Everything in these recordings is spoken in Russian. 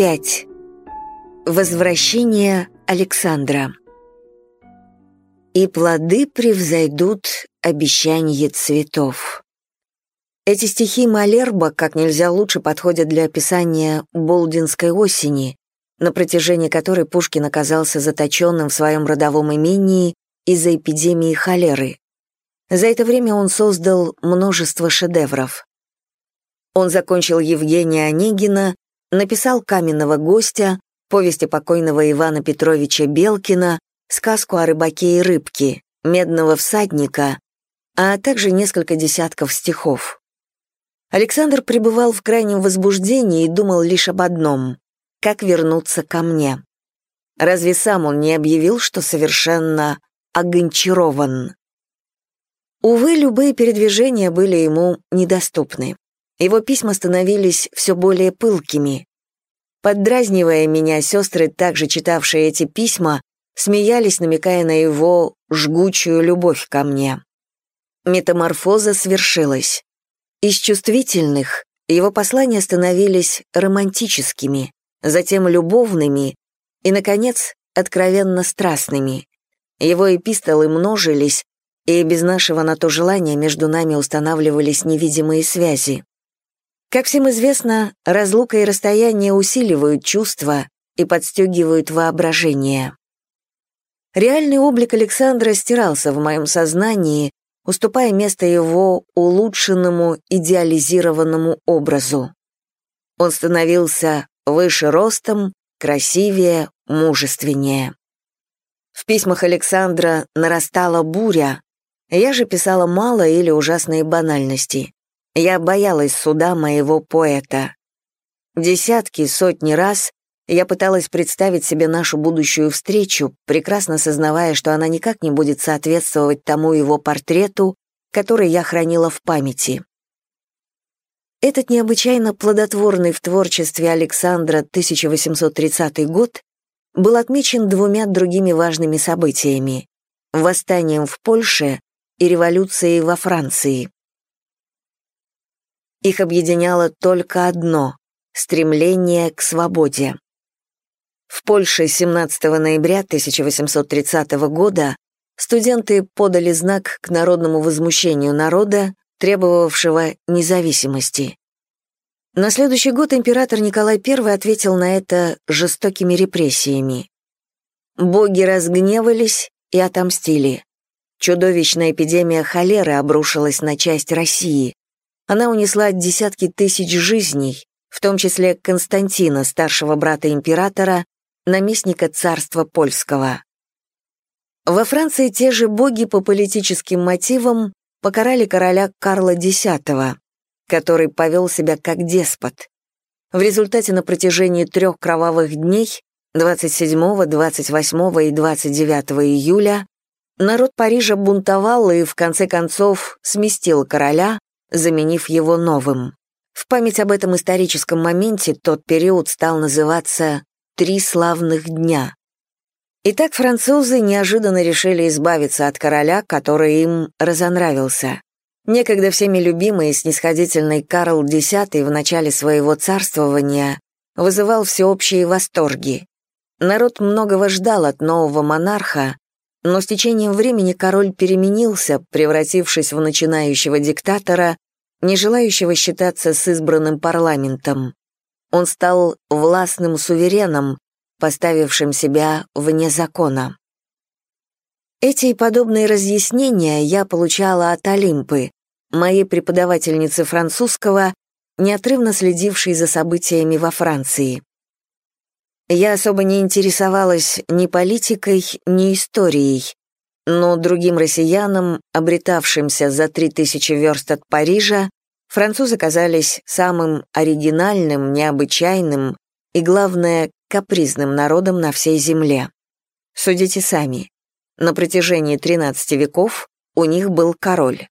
5. Возвращение Александра. «И плоды превзойдут обещание цветов». Эти стихи Малерба как нельзя лучше подходят для описания болдинской осени, на протяжении которой Пушкин оказался заточенным в своем родовом имении из-за эпидемии холеры. За это время он создал множество шедевров. Он закончил Евгения Онегина, написал «Каменного гостя», повести покойного Ивана Петровича Белкина, сказку о рыбаке и рыбке, «Медного всадника», а также несколько десятков стихов. Александр пребывал в крайнем возбуждении и думал лишь об одном — как вернуться ко мне. Разве сам он не объявил, что совершенно огончарован? Увы, любые передвижения были ему недоступны. Его письма становились все более пылкими. Поддразнивая меня, сестры, также читавшие эти письма, смеялись, намекая на его жгучую любовь ко мне. Метаморфоза свершилась. Из чувствительных его послания становились романтическими, затем любовными и, наконец, откровенно страстными. Его эпистолы множились, и без нашего на то желания между нами устанавливались невидимые связи. Как всем известно, разлука и расстояние усиливают чувства и подстегивают воображение. Реальный облик Александра стирался в моем сознании, уступая место его улучшенному, идеализированному образу. Он становился выше ростом, красивее, мужественнее. В письмах Александра нарастала буря, я же писала мало или ужасные банальности. Я боялась суда моего поэта. Десятки, сотни раз я пыталась представить себе нашу будущую встречу, прекрасно сознавая, что она никак не будет соответствовать тому его портрету, который я хранила в памяти. Этот необычайно плодотворный в творчестве Александра 1830 год был отмечен двумя другими важными событиями — восстанием в Польше и революцией во Франции. Их объединяло только одно — стремление к свободе. В Польше 17 ноября 1830 года студенты подали знак к народному возмущению народа, требовавшего независимости. На следующий год император Николай I ответил на это жестокими репрессиями. Боги разгневались и отомстили. Чудовищная эпидемия холеры обрушилась на часть России. Она унесла десятки тысяч жизней, в том числе Константина, старшего брата императора, наместника царства польского. Во Франции те же боги по политическим мотивам покарали короля Карла X, который повел себя как деспот. В результате на протяжении трех кровавых дней 27, 28 и 29 июля народ Парижа бунтовал и, в конце концов, сместил короля, заменив его новым. В память об этом историческом моменте тот период стал называться три славных дня. Итак, французы неожиданно решили избавиться от короля, который им разонравился. Некогда всеми любимый и снисходительный Карл X в начале своего царствования вызывал всеобщие восторги. Народ многого ждал от нового монарха, но с течением времени король переменился, превратившись в начинающего диктатора, не желающего считаться с избранным парламентом. Он стал властным сувереном, поставившим себя вне закона. Эти и подобные разъяснения я получала от Олимпы, моей преподавательницы французского, неотрывно следившей за событиями во Франции. Я особо не интересовалась ни политикой, ни историей, но другим россиянам, обретавшимся за три тысячи верст от Парижа, французы казались самым оригинальным, необычайным и, главное, капризным народом на всей земле. Судите сами. На протяжении 13 веков у них был король.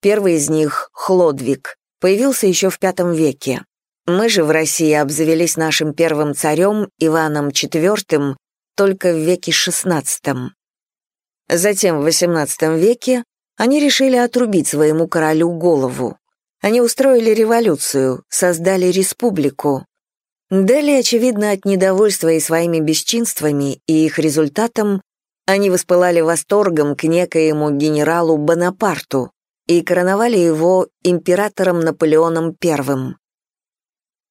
Первый из них, Хлодвиг, появился еще в V веке. Мы же в России обзавелись нашим первым царем Иваном IV только в веке XVI. Затем в XVIII веке они решили отрубить своему королю голову. Они устроили революцию, создали республику. Далее, очевидно, от недовольства и своими бесчинствами и их результатом, они воспылали восторгом к некоему генералу Бонапарту и короновали его императором Наполеоном I.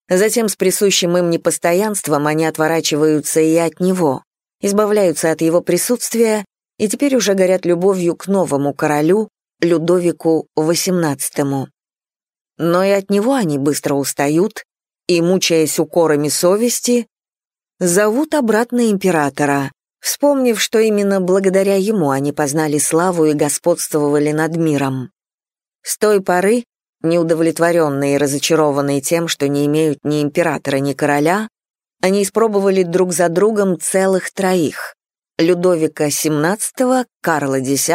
Затем с присущим им непостоянством они отворачиваются и от него, избавляются от его присутствия и теперь уже горят любовью к новому королю, Людовику XVIII. Но и от него они быстро устают и, мучаясь укорами совести, зовут обратно императора, вспомнив, что именно благодаря ему они познали славу и господствовали над миром. С той поры, неудовлетворенные и разочарованные тем, что не имеют ни императора, ни короля, они испробовали друг за другом целых троих — Людовика XVII, Карла X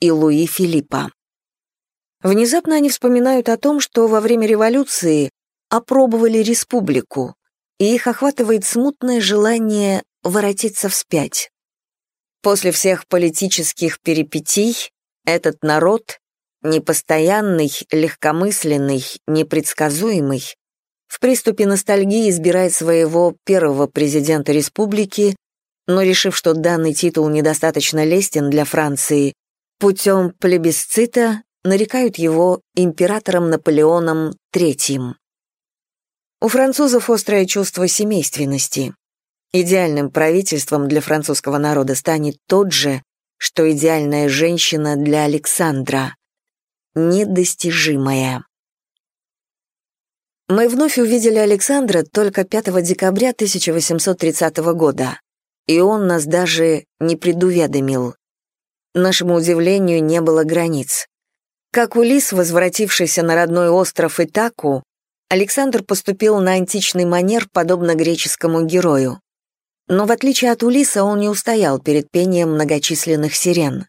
и Луи Филиппа. Внезапно они вспоминают о том, что во время революции опробовали республику, и их охватывает смутное желание воротиться вспять. После всех политических перипетий этот народ, непостоянный, легкомысленный, непредсказуемый, в приступе ностальгии избирает своего первого президента республики, но решив, что данный титул недостаточно лестен для Франции, путем плебисцита нарекают его императором Наполеоном III. У французов острое чувство семейственности. Идеальным правительством для французского народа станет тот же, что идеальная женщина для Александра. Недостижимая. Мы вновь увидели Александра только 5 декабря 1830 года, и он нас даже не предуведомил. Нашему удивлению не было границ. Как Улис, возвратившийся на родной остров Итаку, Александр поступил на античный манер, подобно греческому герою. Но в отличие от Улиса он не устоял перед пением многочисленных сирен.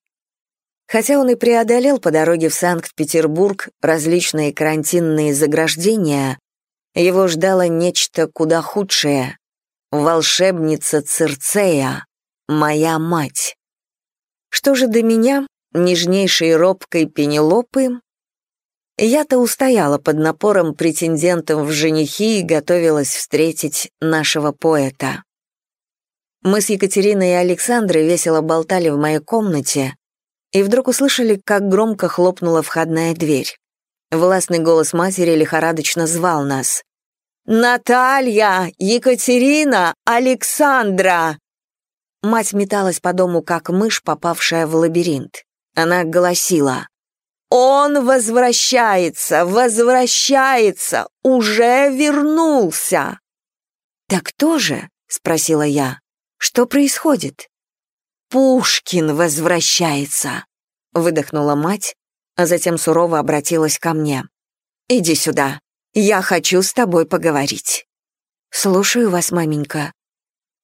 Хотя он и преодолел по дороге в Санкт-Петербург различные карантинные заграждения, его ждало нечто куда худшее — волшебница Цирцея, моя мать. Что же до меня, нежнейшей робкой Пенелопы, я-то устояла под напором претендентов в женихи и готовилась встретить нашего поэта. Мы с Екатериной и Александрой весело болтали в моей комнате и вдруг услышали, как громко хлопнула входная дверь. Властный голос матери лихорадочно звал нас. «Наталья! Екатерина! Александра!» Мать металась по дому, как мышь, попавшая в лабиринт. Она голосила. «Он возвращается! Возвращается! Уже вернулся!» «Так кто же?» — спросила я. Что происходит? Пушкин возвращается, выдохнула мать, а затем сурово обратилась ко мне. Иди сюда. Я хочу с тобой поговорить. Слушаю вас, маменька.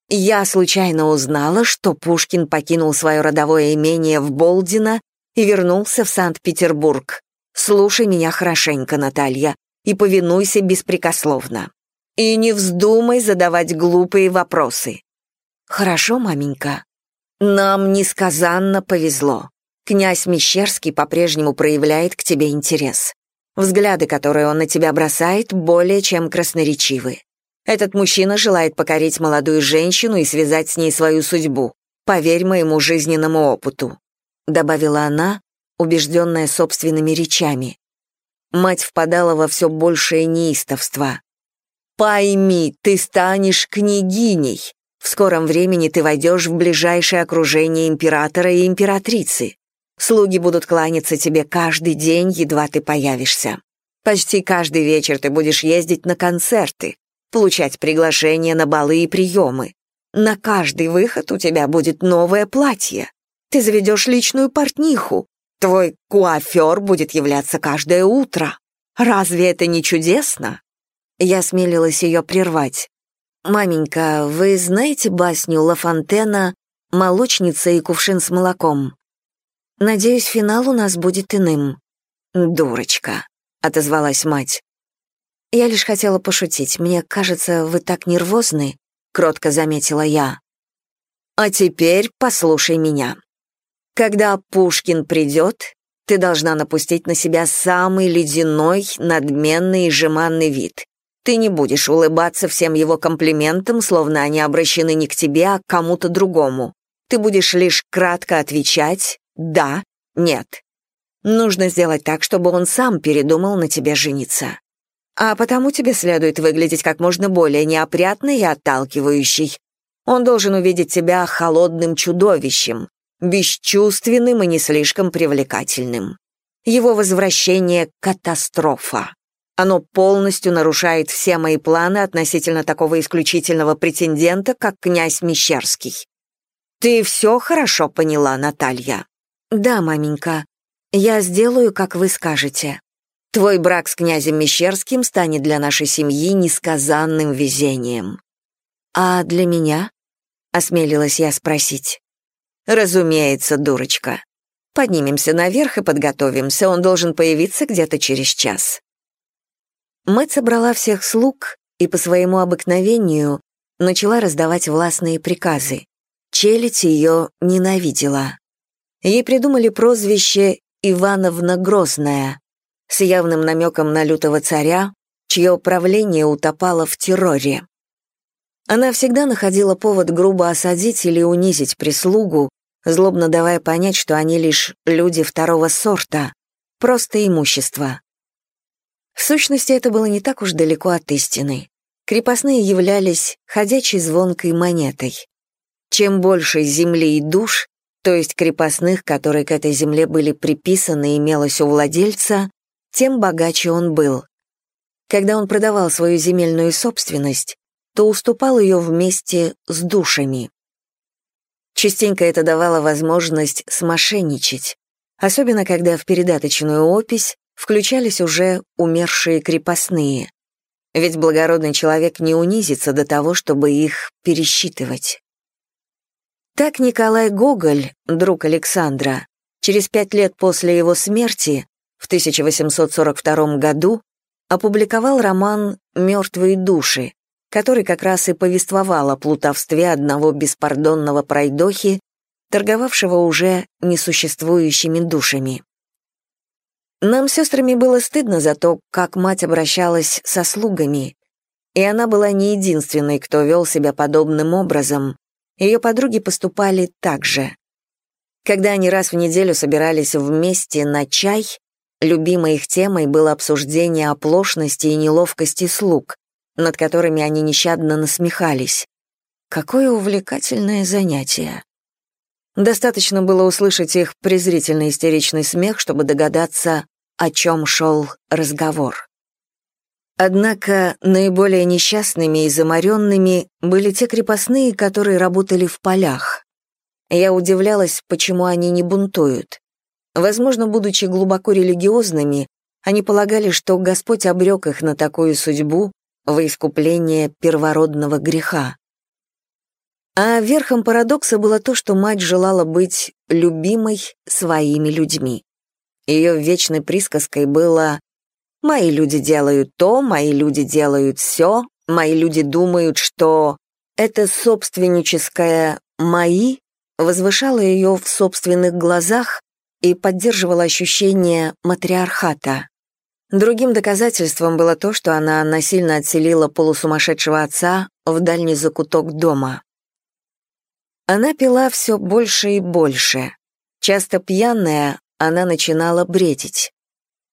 Я случайно узнала, что Пушкин покинул свое родовое имение в Болдино и вернулся в Санкт-Петербург. Слушай меня хорошенько, Наталья, и повинуйся беспрекословно. И не вздумай задавать глупые вопросы. «Хорошо, маменька. Нам несказанно повезло. Князь Мещерский по-прежнему проявляет к тебе интерес. Взгляды, которые он на тебя бросает, более чем красноречивы. Этот мужчина желает покорить молодую женщину и связать с ней свою судьбу. Поверь моему жизненному опыту», — добавила она, убежденная собственными речами. Мать впадала во все большее неистовство. «Пойми, ты станешь княгиней, в скором времени ты войдешь в ближайшее окружение императора и императрицы. Слуги будут кланяться тебе каждый день, едва ты появишься. Почти каждый вечер ты будешь ездить на концерты, получать приглашения на балы и приемы. На каждый выход у тебя будет новое платье. Ты заведешь личную портниху. Твой куафер будет являться каждое утро. Разве это не чудесно?» Я смелилась ее прервать. «Маменька, вы знаете басню Ла Фонтена «Молочница и кувшин с молоком»? Надеюсь, финал у нас будет иным». «Дурочка», — отозвалась мать. «Я лишь хотела пошутить. Мне кажется, вы так нервозны», — кротко заметила я. «А теперь послушай меня. Когда Пушкин придет, ты должна напустить на себя самый ледяной, надменный и жеманный вид Ты не будешь улыбаться всем его комплиментам, словно они обращены не к тебе, а к кому-то другому. Ты будешь лишь кратко отвечать «да», «нет». Нужно сделать так, чтобы он сам передумал на тебе жениться. А потому тебе следует выглядеть как можно более неопрятной и отталкивающей. Он должен увидеть тебя холодным чудовищем, бесчувственным и не слишком привлекательным. Его возвращение — катастрофа. Оно полностью нарушает все мои планы относительно такого исключительного претендента, как князь Мещерский. Ты все хорошо поняла, Наталья? Да, маменька. Я сделаю, как вы скажете. Твой брак с князем Мещерским станет для нашей семьи несказанным везением. А для меня? Осмелилась я спросить. Разумеется, дурочка. Поднимемся наверх и подготовимся, он должен появиться где-то через час. Мать собрала всех слуг и по своему обыкновению начала раздавать властные приказы. Челядь ее ненавидела. Ей придумали прозвище «Ивановна Грозная», с явным намеком на лютого царя, чье правление утопало в терроре. Она всегда находила повод грубо осадить или унизить прислугу, злобно давая понять, что они лишь люди второго сорта, просто имущество. В сущности, это было не так уж далеко от истины. Крепостные являлись ходячей звонкой монетой. Чем больше земли и душ, то есть крепостных, которые к этой земле были приписаны и имелось у владельца, тем богаче он был. Когда он продавал свою земельную собственность, то уступал ее вместе с душами. Частенько это давало возможность смошенничать, особенно когда в передаточную опись включались уже умершие крепостные. Ведь благородный человек не унизится до того, чтобы их пересчитывать. Так Николай Гоголь, друг Александра, через пять лет после его смерти, в 1842 году, опубликовал роман «Мертвые души», который как раз и повествовал о плутовстве одного беспардонного пройдохи, торговавшего уже несуществующими душами. Нам сестрами было стыдно за то, как мать обращалась со слугами, и она была не единственной, кто вел себя подобным образом. Ее подруги поступали так же. Когда они раз в неделю собирались вместе на чай, любимой их темой было обсуждение оплошности и неловкости слуг, над которыми они нещадно насмехались. Какое увлекательное занятие. Достаточно было услышать их презрительный истеричный смех, чтобы догадаться, о чем шел разговор. Однако наиболее несчастными и заморенными были те крепостные, которые работали в полях. Я удивлялась, почему они не бунтуют. Возможно, будучи глубоко религиозными, они полагали, что Господь обрек их на такую судьбу во искупление первородного греха. А верхом парадокса было то, что мать желала быть любимой своими людьми. Ее вечной присказкой было «Мои люди делают то, мои люди делают все, мои люди думают, что...» Это собственническое «мои» возвышало ее в собственных глазах и поддерживало ощущение матриархата. Другим доказательством было то, что она насильно отселила полусумасшедшего отца в дальний закуток дома. Она пила все больше и больше. Часто пьяная, она начинала бредить.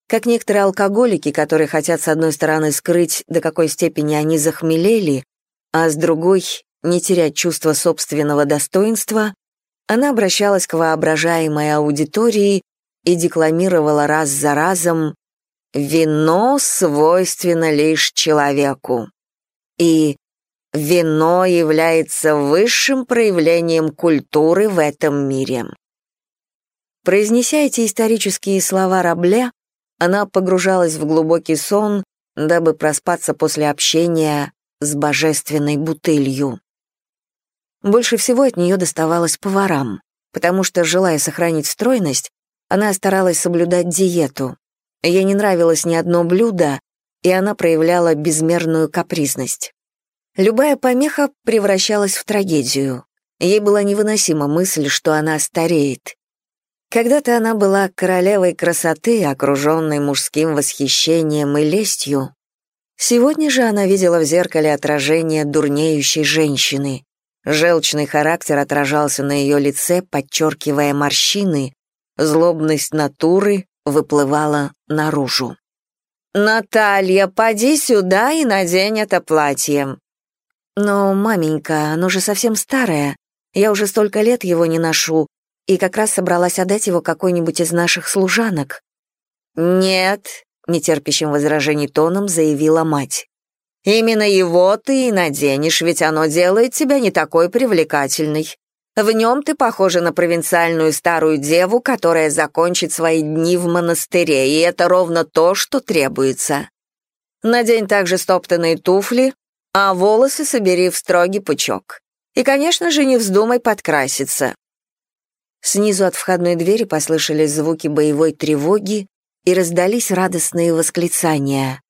Как некоторые алкоголики, которые хотят с одной стороны скрыть, до какой степени они захмелели, а с другой — не терять чувство собственного достоинства, она обращалась к воображаемой аудитории и декламировала раз за разом «Вино свойственно лишь человеку» и Вино является высшим проявлением культуры в этом мире. Произнеся эти исторические слова Рабле, она погружалась в глубокий сон, дабы проспаться после общения с божественной бутылью. Больше всего от нее доставалось поварам, потому что, желая сохранить стройность, она старалась соблюдать диету. Ей не нравилось ни одно блюдо, и она проявляла безмерную капризность. Любая помеха превращалась в трагедию. Ей была невыносима мысль, что она стареет. Когда-то она была королевой красоты, окруженной мужским восхищением и лестью. Сегодня же она видела в зеркале отражение дурнеющей женщины. Желчный характер отражался на ее лице, подчеркивая морщины, злобность натуры выплывала наружу. «Наталья, поди сюда и надень это платье». «Но, маменька, оно же совсем старое. Я уже столько лет его не ношу, и как раз собралась отдать его какой-нибудь из наших служанок». «Нет», — нетерпящим возражений тоном заявила мать. «Именно его ты и наденешь, ведь оно делает тебя не такой привлекательной. В нем ты похожа на провинциальную старую деву, которая закончит свои дни в монастыре, и это ровно то, что требуется. Надень также стоптанные туфли, а волосы собери в строгий пучок. И, конечно же, не вздумай подкраситься». Снизу от входной двери послышались звуки боевой тревоги и раздались радостные восклицания.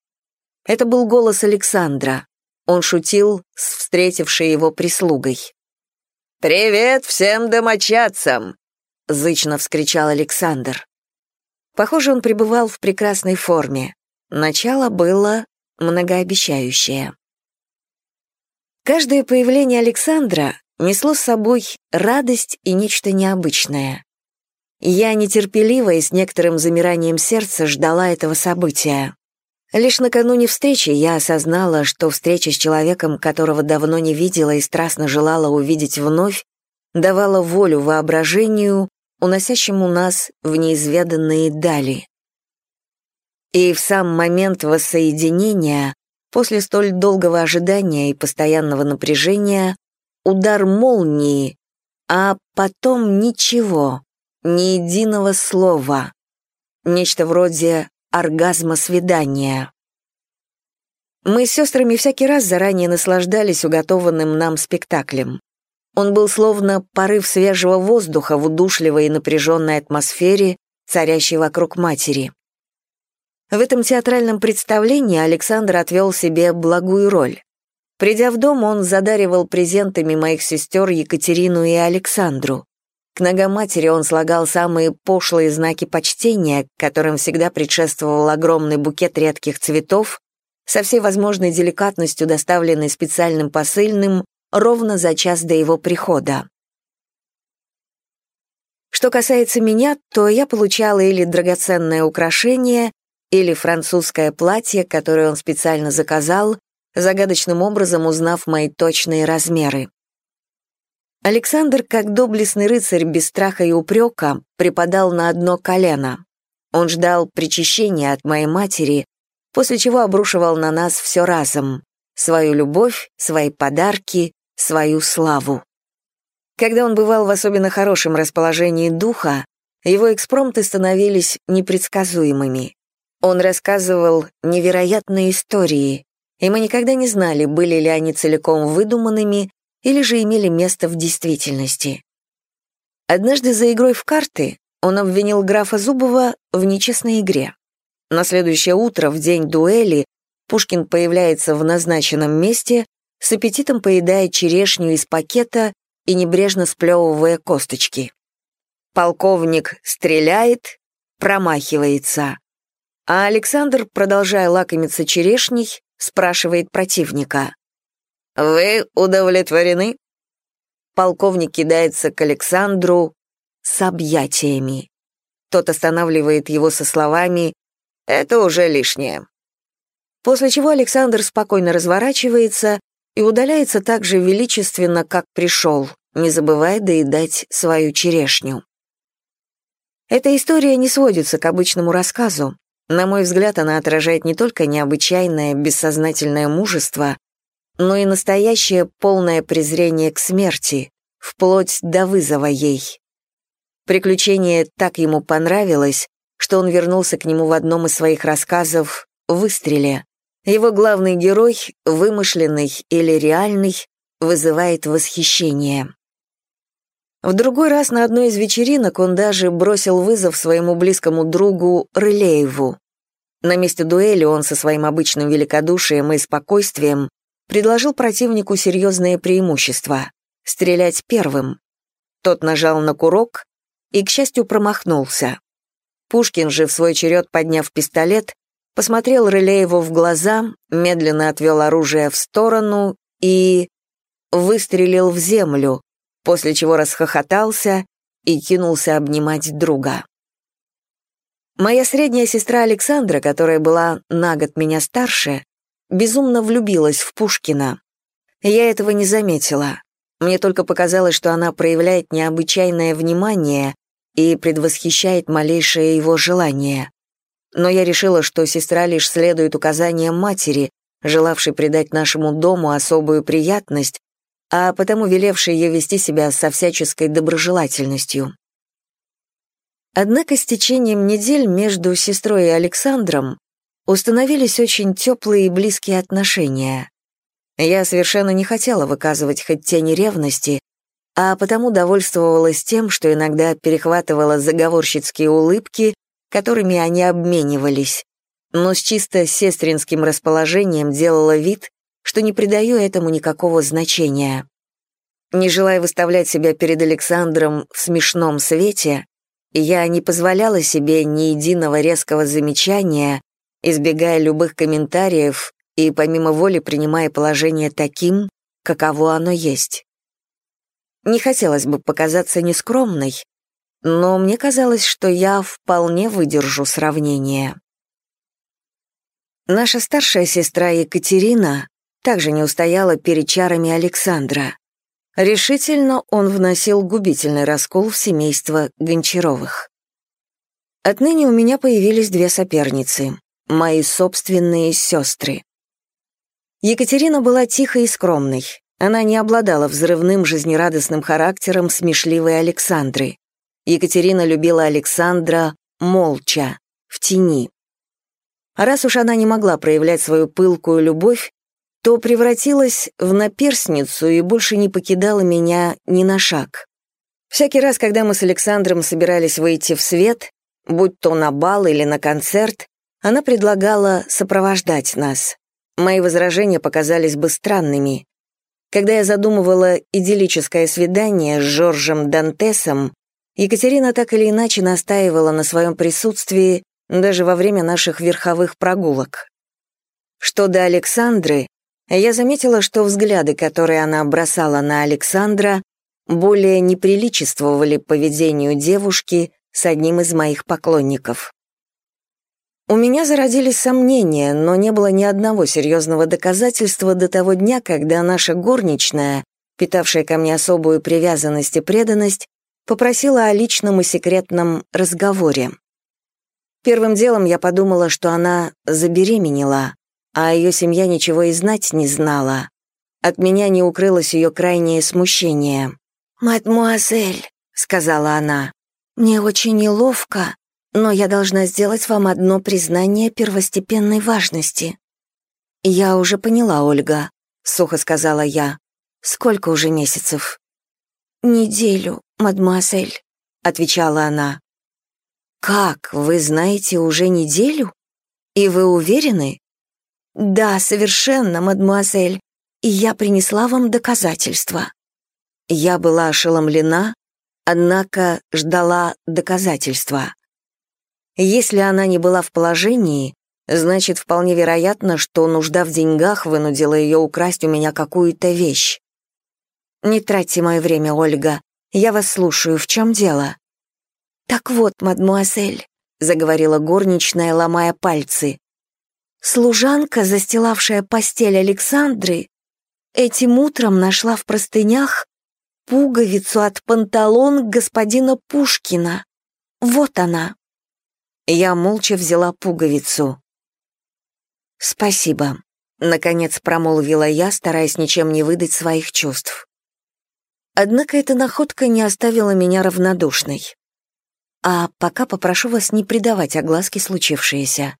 Это был голос Александра. Он шутил с встретившей его прислугой. «Привет всем домочадцам!» — зычно вскричал Александр. Похоже, он пребывал в прекрасной форме. Начало было многообещающее. Каждое появление Александра несло с собой радость и нечто необычное. Я нетерпеливо и с некоторым замиранием сердца ждала этого события. Лишь накануне встречи я осознала, что встреча с человеком, которого давно не видела и страстно желала увидеть вновь, давала волю воображению, уносящему нас в неизведанные дали. И в сам момент воссоединения, после столь долгого ожидания и постоянного напряжения, удар молнии, а потом ничего, ни единого слова, нечто вроде оргазма свидания. Мы с сестрами всякий раз заранее наслаждались уготованным нам спектаклем. Он был словно порыв свежего воздуха в удушливой и напряженной атмосфере, царящей вокруг матери. В этом театральном представлении Александр отвел себе благую роль. Придя в дом, он задаривал презентами моих сестер Екатерину и Александру. К ногам матери он слагал самые пошлые знаки почтения, которым всегда предшествовал огромный букет редких цветов, со всей возможной деликатностью доставленный специальным посыльным ровно за час до его прихода. Что касается меня, то я получала или драгоценное украшение, или французское платье, которое он специально заказал, загадочным образом узнав мои точные размеры. Александр, как доблестный рыцарь без страха и упрека, припадал на одно колено. Он ждал причащения от моей матери, после чего обрушивал на нас все разом — свою любовь, свои подарки, свою славу. Когда он бывал в особенно хорошем расположении духа, его экспромты становились непредсказуемыми. Он рассказывал невероятные истории, и мы никогда не знали, были ли они целиком выдуманными или же имели место в действительности. Однажды за игрой в карты он обвинил графа Зубова в нечестной игре. На следующее утро, в день дуэли, Пушкин появляется в назначенном месте, с аппетитом поедая черешню из пакета и небрежно сплевывая косточки. Полковник стреляет, промахивается. А Александр, продолжая лакомиться черешней, спрашивает противника. «Вы удовлетворены?» Полковник кидается к Александру с объятиями. Тот останавливает его со словами «Это уже лишнее». После чего Александр спокойно разворачивается и удаляется так же величественно, как пришел, не забывая доедать свою черешню. Эта история не сводится к обычному рассказу. На мой взгляд, она отражает не только необычайное бессознательное мужество, но и настоящее полное презрение к смерти, вплоть до вызова ей. Приключение так ему понравилось, что он вернулся к нему в одном из своих рассказов «Выстреле». Его главный герой, вымышленный или реальный, вызывает восхищение. В другой раз на одной из вечеринок он даже бросил вызов своему близкому другу Рылееву. На месте дуэли он со своим обычным великодушием и спокойствием предложил противнику серьезное преимущество — стрелять первым. Тот нажал на курок и, к счастью, промахнулся. Пушкин же, в свой черед подняв пистолет, посмотрел Рылееву в глаза, медленно отвел оружие в сторону и... выстрелил в землю, после чего расхохотался и кинулся обнимать друга. Моя средняя сестра Александра, которая была на год меня старше, безумно влюбилась в Пушкина. Я этого не заметила. Мне только показалось, что она проявляет необычайное внимание и предвосхищает малейшее его желание. Но я решила, что сестра лишь следует указаниям матери, желавшей придать нашему дому особую приятность, а потому велевшей ее вести себя со всяческой доброжелательностью. Однако с течением недель между сестрой и Александром установились очень теплые и близкие отношения. Я совершенно не хотела выказывать хоть тени ревности, а потому довольствовалась тем, что иногда перехватывала заговорщицкие улыбки, которыми они обменивались, но с чисто сестринским расположением делала вид, что не придаю этому никакого значения. Не желая выставлять себя перед Александром в смешном свете, я не позволяла себе ни единого резкого замечания, избегая любых комментариев и помимо воли принимая положение таким, каково оно есть. Не хотелось бы показаться нескромной, но мне казалось, что я вполне выдержу сравнение. Наша старшая сестра Екатерина также не устояла перед чарами Александра. Решительно он вносил губительный раскол в семейство Гончаровых. Отныне у меня появились две соперницы, мои собственные сестры. Екатерина была тихой и скромной. Она не обладала взрывным жизнерадостным характером смешливой Александры. Екатерина любила Александра молча, в тени. А раз уж она не могла проявлять свою пылкую любовь, то превратилась в наперсницу и больше не покидала меня ни на шаг. Всякий раз, когда мы с Александром собирались выйти в свет, будь то на бал или на концерт, она предлагала сопровождать нас. Мои возражения показались бы странными. Когда я задумывала идиллическое свидание с Жоржем Дантесом, Екатерина так или иначе настаивала на своем присутствии даже во время наших верховых прогулок. Что до Александры, я заметила, что взгляды, которые она бросала на Александра, более неприличествовали поведению девушки с одним из моих поклонников. У меня зародились сомнения, но не было ни одного серьезного доказательства до того дня, когда наша горничная, питавшая ко мне особую привязанность и преданность, попросила о личном и секретном разговоре. Первым делом я подумала, что она забеременела, а ее семья ничего и знать не знала. От меня не укрылось ее крайнее смущение. «Мадмуазель», — сказала она, — «мне очень неловко, но я должна сделать вам одно признание первостепенной важности». «Я уже поняла, Ольга», — сухо сказала я. «Сколько уже месяцев?» «Неделю, мадемуазель», — отвечала она. «Как, вы знаете уже неделю? И вы уверены?» «Да, совершенно, мадемуазель, и я принесла вам доказательства». Я была ошеломлена, однако ждала доказательства. Если она не была в положении, значит, вполне вероятно, что нужда в деньгах вынудила ее украсть у меня какую-то вещь. «Не тратьте мое время, Ольга. Я вас слушаю. В чем дело?» «Так вот, мадмуазель», — заговорила горничная, ломая пальцы. «Служанка, застилавшая постель Александры, этим утром нашла в простынях пуговицу от панталон господина Пушкина. Вот она». Я молча взяла пуговицу. «Спасибо», — наконец промолвила я, стараясь ничем не выдать своих чувств. Однако эта находка не оставила меня равнодушной. А пока попрошу вас не придавать огласке случившееся.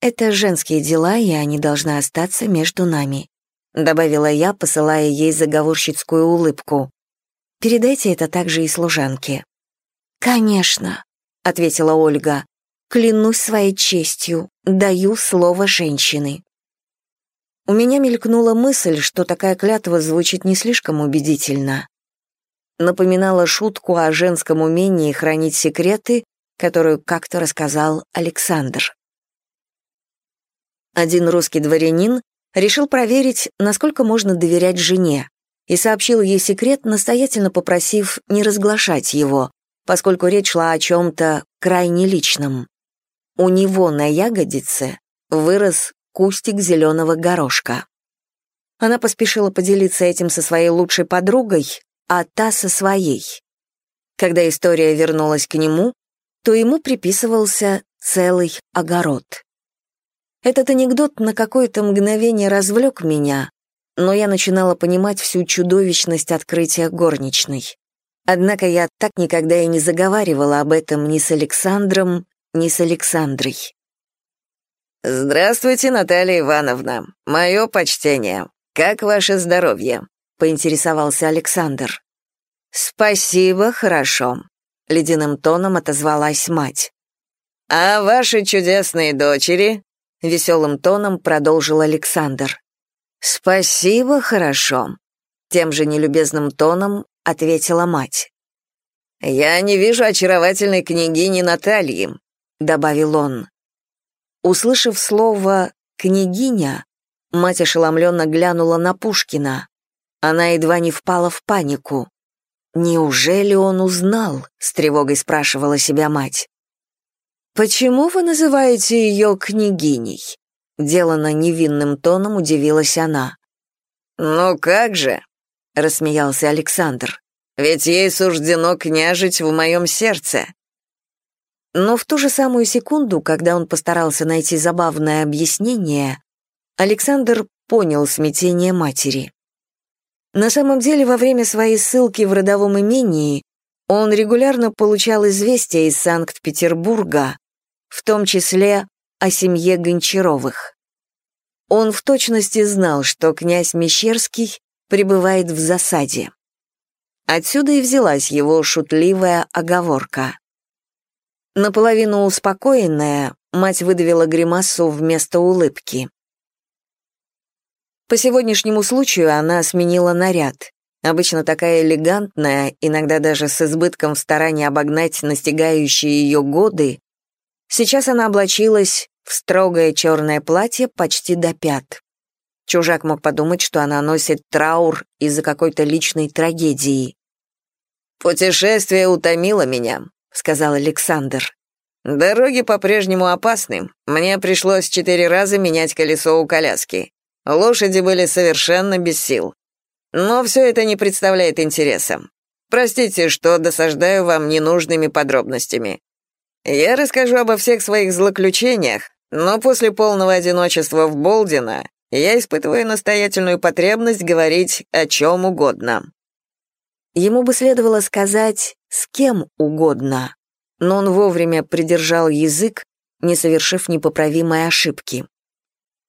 Это женские дела, и они должны остаться между нами», — добавила я, посылая ей заговорщицкую улыбку. «Передайте это также и служанке». «Конечно», — ответила Ольга. Клянусь своей честью, даю слово женщины. У меня мелькнула мысль, что такая клятва звучит не слишком убедительно. Напоминала шутку о женском умении хранить секреты, которую как-то рассказал Александр. Один русский дворянин решил проверить, насколько можно доверять жене, и сообщил ей секрет, настоятельно попросив не разглашать его, поскольку речь шла о чем-то крайне личном. У него на ягодице вырос кустик зеленого горошка. Она поспешила поделиться этим со своей лучшей подругой, а та со своей. Когда история вернулась к нему, то ему приписывался целый огород. Этот анекдот на какое-то мгновение развлек меня, но я начинала понимать всю чудовищность открытия горничной. Однако я так никогда и не заговаривала об этом ни с Александром, ни с Александрой. «Здравствуйте, Наталья Ивановна. Мое почтение. Как ваше здоровье?» — поинтересовался Александр. «Спасибо, хорошо», — ледяным тоном отозвалась мать. «А ваши чудесные дочери?» — веселым тоном продолжил Александр. «Спасибо, хорошо», — тем же нелюбезным тоном ответила мать. «Я не вижу очаровательной княгини Натальи», — добавил он. Услышав слово «княгиня», мать ошеломленно глянула на Пушкина. Она едва не впала в панику. «Неужели он узнал?» — с тревогой спрашивала себя мать. «Почему вы называете ее княгиней?» Делано невинным тоном удивилась она. «Ну как же?» — рассмеялся Александр. «Ведь ей суждено княжить в моем сердце». Но в ту же самую секунду, когда он постарался найти забавное объяснение, Александр понял смятение матери. На самом деле, во время своей ссылки в родовом имении он регулярно получал известия из Санкт-Петербурга, в том числе о семье Гончаровых. Он в точности знал, что князь Мещерский пребывает в засаде. Отсюда и взялась его шутливая оговорка. Наполовину успокоенная, мать выдавила гримасу вместо улыбки. По сегодняшнему случаю она сменила наряд. Обычно такая элегантная, иногда даже с избытком в старании обогнать настигающие ее годы, Сейчас она облачилась в строгое черное платье почти до пят. Чужак мог подумать, что она носит траур из-за какой-то личной трагедии. «Путешествие утомило меня», — сказал Александр. «Дороги по-прежнему опасны. Мне пришлось четыре раза менять колесо у коляски. Лошади были совершенно без сил. Но все это не представляет интереса. Простите, что досаждаю вам ненужными подробностями. Я расскажу обо всех своих злоключениях, но после полного одиночества в Болдино я испытываю настоятельную потребность говорить о чем угодно». Ему бы следовало сказать «с кем угодно», но он вовремя придержал язык, не совершив непоправимой ошибки.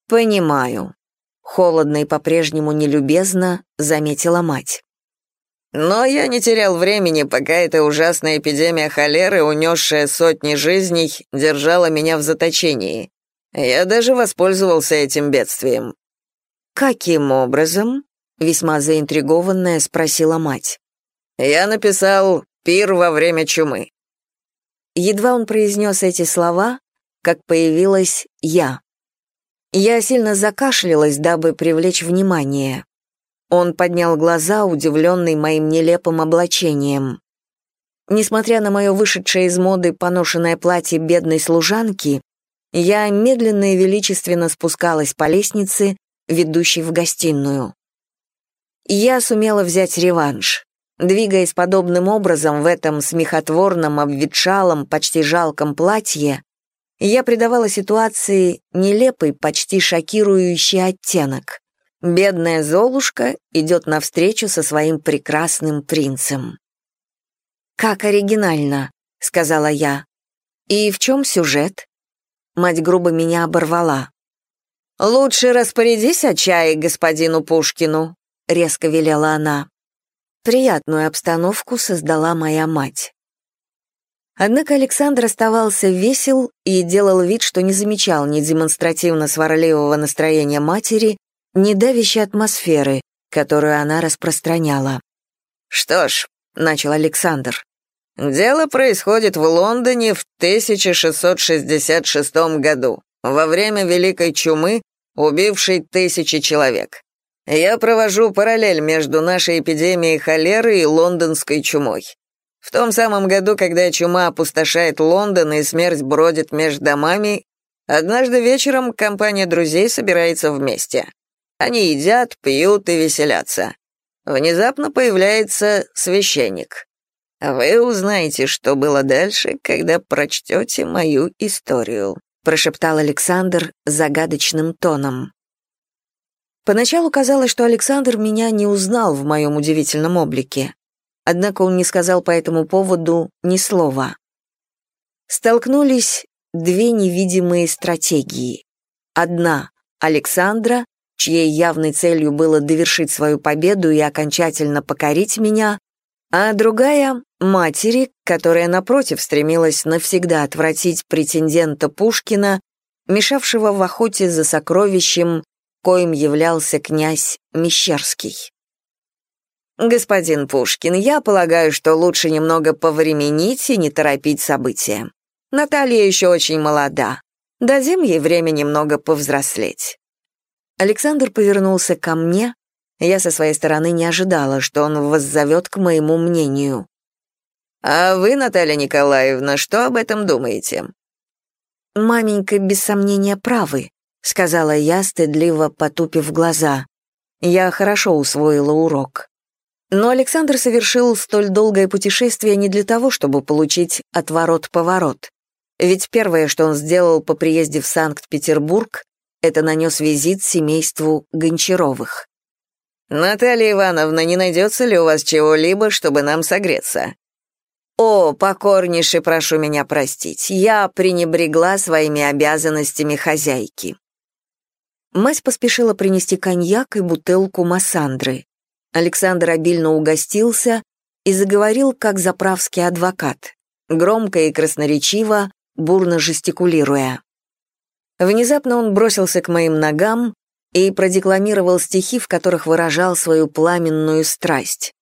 «Понимаю», — холодно и по-прежнему нелюбезно заметила мать. Но я не терял времени, пока эта ужасная эпидемия холеры, унесшая сотни жизней, держала меня в заточении. Я даже воспользовался этим бедствием». «Каким образом?» — весьма заинтригованная спросила мать. «Я написал «Пир во время чумы». Едва он произнес эти слова, как появилась «я». Я сильно закашлялась, дабы привлечь внимание. Он поднял глаза, удивленный моим нелепым облачением. Несмотря на мое вышедшее из моды поношенное платье бедной служанки, я медленно и величественно спускалась по лестнице, ведущей в гостиную. Я сумела взять реванш. Двигаясь подобным образом в этом смехотворном, обветшалом, почти жалком платье, я придавала ситуации нелепый, почти шокирующий оттенок. Бедная Золушка идет навстречу со своим прекрасным принцем. «Как оригинально», — сказала я. «И в чем сюжет?» Мать грубо меня оборвала. «Лучше распорядись о чае господину Пушкину», — резко велела она. Приятную обстановку создала моя мать. Однако Александр оставался весел и делал вид, что не замечал ни демонстративно сварливого настроения матери, ни давящей атмосферы, которую она распространяла. «Что ж», — начал Александр, — «дело происходит в Лондоне в 1666 году. во время Великой Чумы, убившей тысячи человек. Я провожу параллель между нашей эпидемией холеры и лондонской чумой. В том самом году, когда чума опустошает Лондон и смерть бродит между домами, однажды вечером компания друзей собирается вместе. Они едят, пьют и веселятся. Внезапно появляется священник. Вы узнаете, что было дальше, когда прочтете мою историю», прошептал Александр загадочным тоном. Поначалу казалось, что Александр меня не узнал в моем удивительном облике. Однако он не сказал по этому поводу ни слова. Столкнулись две невидимые стратегии. Одна — Александра, чьей явной целью было довершить свою победу и окончательно покорить меня, а другая — матери, которая, напротив, стремилась навсегда отвратить претендента Пушкина, мешавшего в охоте за сокровищем, коим являлся князь Мещерский. «Господин Пушкин, я полагаю, что лучше немного повременить и не торопить события. Наталья еще очень молода. Дадим ей время немного повзрослеть». Александр повернулся ко мне. Я со своей стороны не ожидала, что он воззовет к моему мнению. «А вы, Наталья Николаевна, что об этом думаете?» «Маменька, без сомнения, правы», — сказала я, стыдливо потупив глаза. Я хорошо усвоила урок. Но Александр совершил столь долгое путешествие не для того, чтобы получить отворот-поворот. Ведь первое, что он сделал по приезде в Санкт-Петербург, это нанес визит семейству Гончаровых. «Наталья Ивановна, не найдется ли у вас чего-либо, чтобы нам согреться?» «О, покорнейше прошу меня простить, я пренебрегла своими обязанностями хозяйки». Мать поспешила принести коньяк и бутылку массандры. Александр обильно угостился и заговорил как заправский адвокат, громко и красноречиво, бурно жестикулируя. Внезапно он бросился к моим ногам и продекламировал стихи, в которых выражал свою пламенную страсть.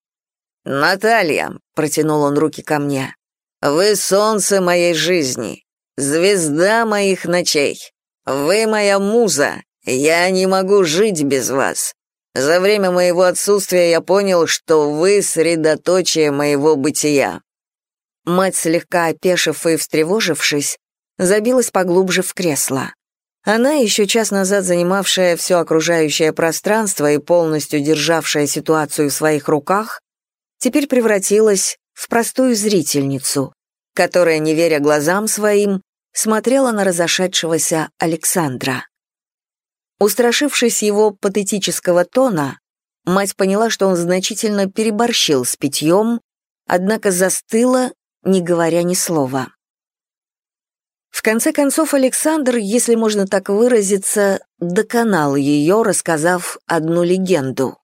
«Наталья», — протянул он руки ко мне, — «вы солнце моей жизни, звезда моих ночей, вы моя муза, я не могу жить без вас. За время моего отсутствия я понял, что вы — средоточие моего бытия». Мать, слегка опешив и встревожившись, забилась поглубже в кресло. Она, еще час назад занимавшая все окружающее пространство и полностью державшая ситуацию в своих руках, теперь превратилась в простую зрительницу, которая, не веря глазам своим, смотрела на разошедшегося Александра. Устрашившись его патетического тона, мать поняла, что он значительно переборщил с питьем, однако застыла, не говоря ни слова. В конце концов, Александр, если можно так выразиться, доконал ее, рассказав одну легенду.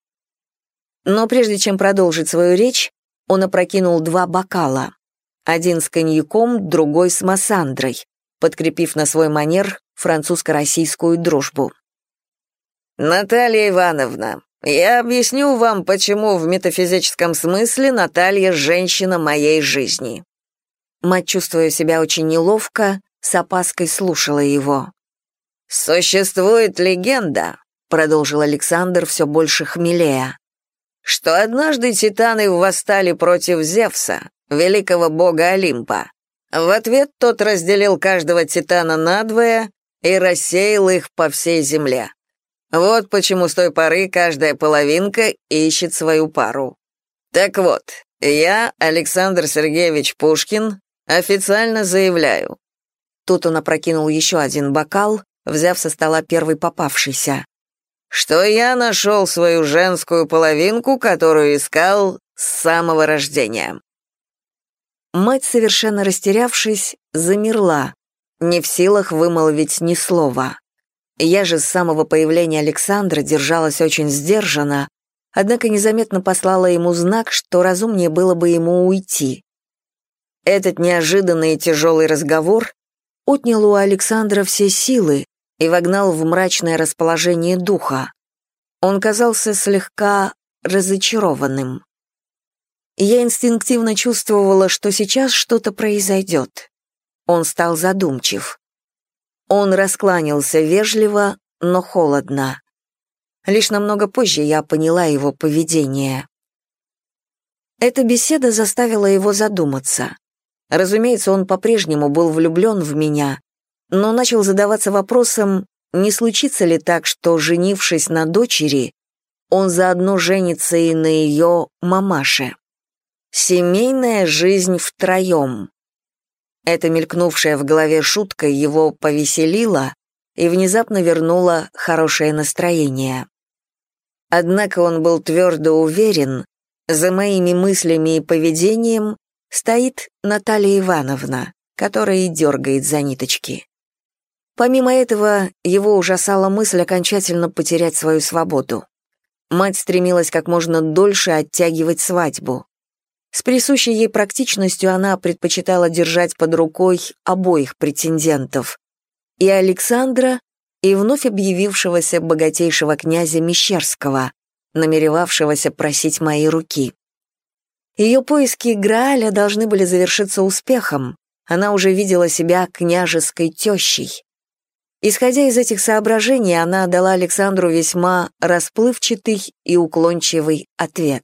Но прежде чем продолжить свою речь, он опрокинул два бокала. Один с коньяком, другой с массандрой, подкрепив на свой манер французско-российскую дружбу. «Наталья Ивановна, я объясню вам, почему в метафизическом смысле Наталья — женщина моей жизни». Мать, чувствуя себя очень неловко, с опаской слушала его. «Существует легенда», — продолжил Александр все больше хмелея, «что однажды титаны восстали против Зевса, великого бога Олимпа. В ответ тот разделил каждого титана надвое и рассеял их по всей земле. Вот почему с той поры каждая половинка ищет свою пару. Так вот, я, Александр Сергеевич Пушкин, официально заявляю. Тут он опрокинул еще один бокал, взяв со стола первый попавшийся. Что я нашел свою женскую половинку, которую искал с самого рождения. Мать, совершенно растерявшись, замерла, не в силах вымолвить ни слова. Я же с самого появления Александра держалась очень сдержанно, однако незаметно послала ему знак, что разумнее было бы ему уйти. Этот неожиданный и тяжелый разговор отнял у Александра все силы и вогнал в мрачное расположение духа. Он казался слегка разочарованным. Я инстинктивно чувствовала, что сейчас что-то произойдет. Он стал задумчив. Он раскланялся вежливо, но холодно. Лишь намного позже я поняла его поведение. Эта беседа заставила его задуматься. Разумеется, он по-прежнему был влюблен в меня, но начал задаваться вопросом, не случится ли так, что, женившись на дочери, он заодно женится и на ее мамаше. Семейная жизнь втроем. Эта мелькнувшая в голове шутка его повеселила и внезапно вернула хорошее настроение. Однако он был твердо уверен, за моими мыслями и поведением стоит Наталья Ивановна, которая и дергает за ниточки. Помимо этого, его ужасала мысль окончательно потерять свою свободу. Мать стремилась как можно дольше оттягивать свадьбу. С присущей ей практичностью она предпочитала держать под рукой обоих претендентов — и Александра, и вновь объявившегося богатейшего князя Мещерского, намеревавшегося просить моей руки. Ее поиски Грааля должны были завершиться успехом, она уже видела себя княжеской тещей. Исходя из этих соображений, она дала Александру весьма расплывчатый и уклончивый ответ.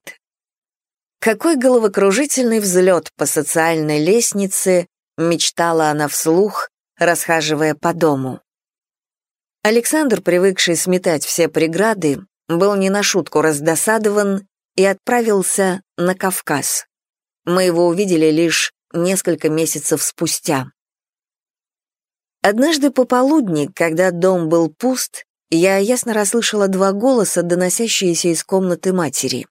Какой головокружительный взлет по социальной лестнице мечтала она вслух, расхаживая по дому. Александр, привыкший сметать все преграды, был не на шутку раздосадован и отправился на Кавказ. Мы его увидели лишь несколько месяцев спустя. Однажды пополудни, когда дом был пуст, я ясно расслышала два голоса, доносящиеся из комнаты матери.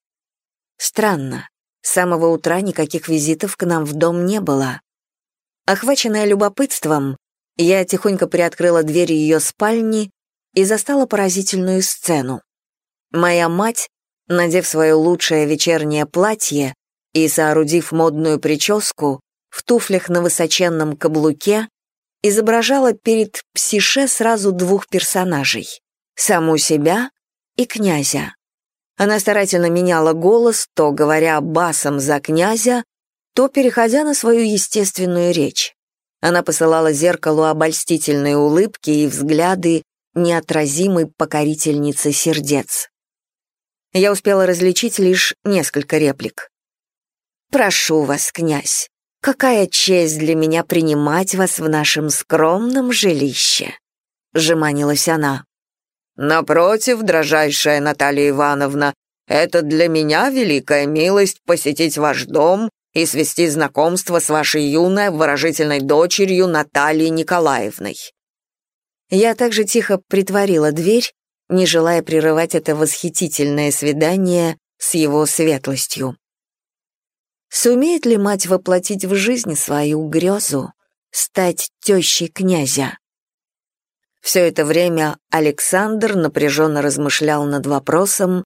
Странно, с самого утра никаких визитов к нам в дом не было. Охваченная любопытством, я тихонько приоткрыла дверь ее спальни и застала поразительную сцену. Моя мать, надев свое лучшее вечернее платье и соорудив модную прическу, в туфлях на высоченном каблуке, изображала перед псише сразу двух персонажей — саму себя и князя. Она старательно меняла голос, то говоря басом за князя, то переходя на свою естественную речь. Она посылала зеркалу обольстительные улыбки и взгляды неотразимой покорительницы сердец. Я успела различить лишь несколько реплик. «Прошу вас, князь, Какая честь для меня принимать вас в нашем скромном жилище!» — жеманилась она. «Напротив, дрожайшая Наталья Ивановна, это для меня великая милость посетить ваш дом и свести знакомство с вашей юной выражительной дочерью Натальей Николаевной». Я также тихо притворила дверь, не желая прерывать это восхитительное свидание с его светлостью. Сумеет ли мать воплотить в жизнь свою грезу, стать тещей князя? Все это время Александр напряженно размышлял над вопросом,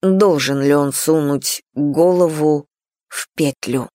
должен ли он сунуть голову в петлю.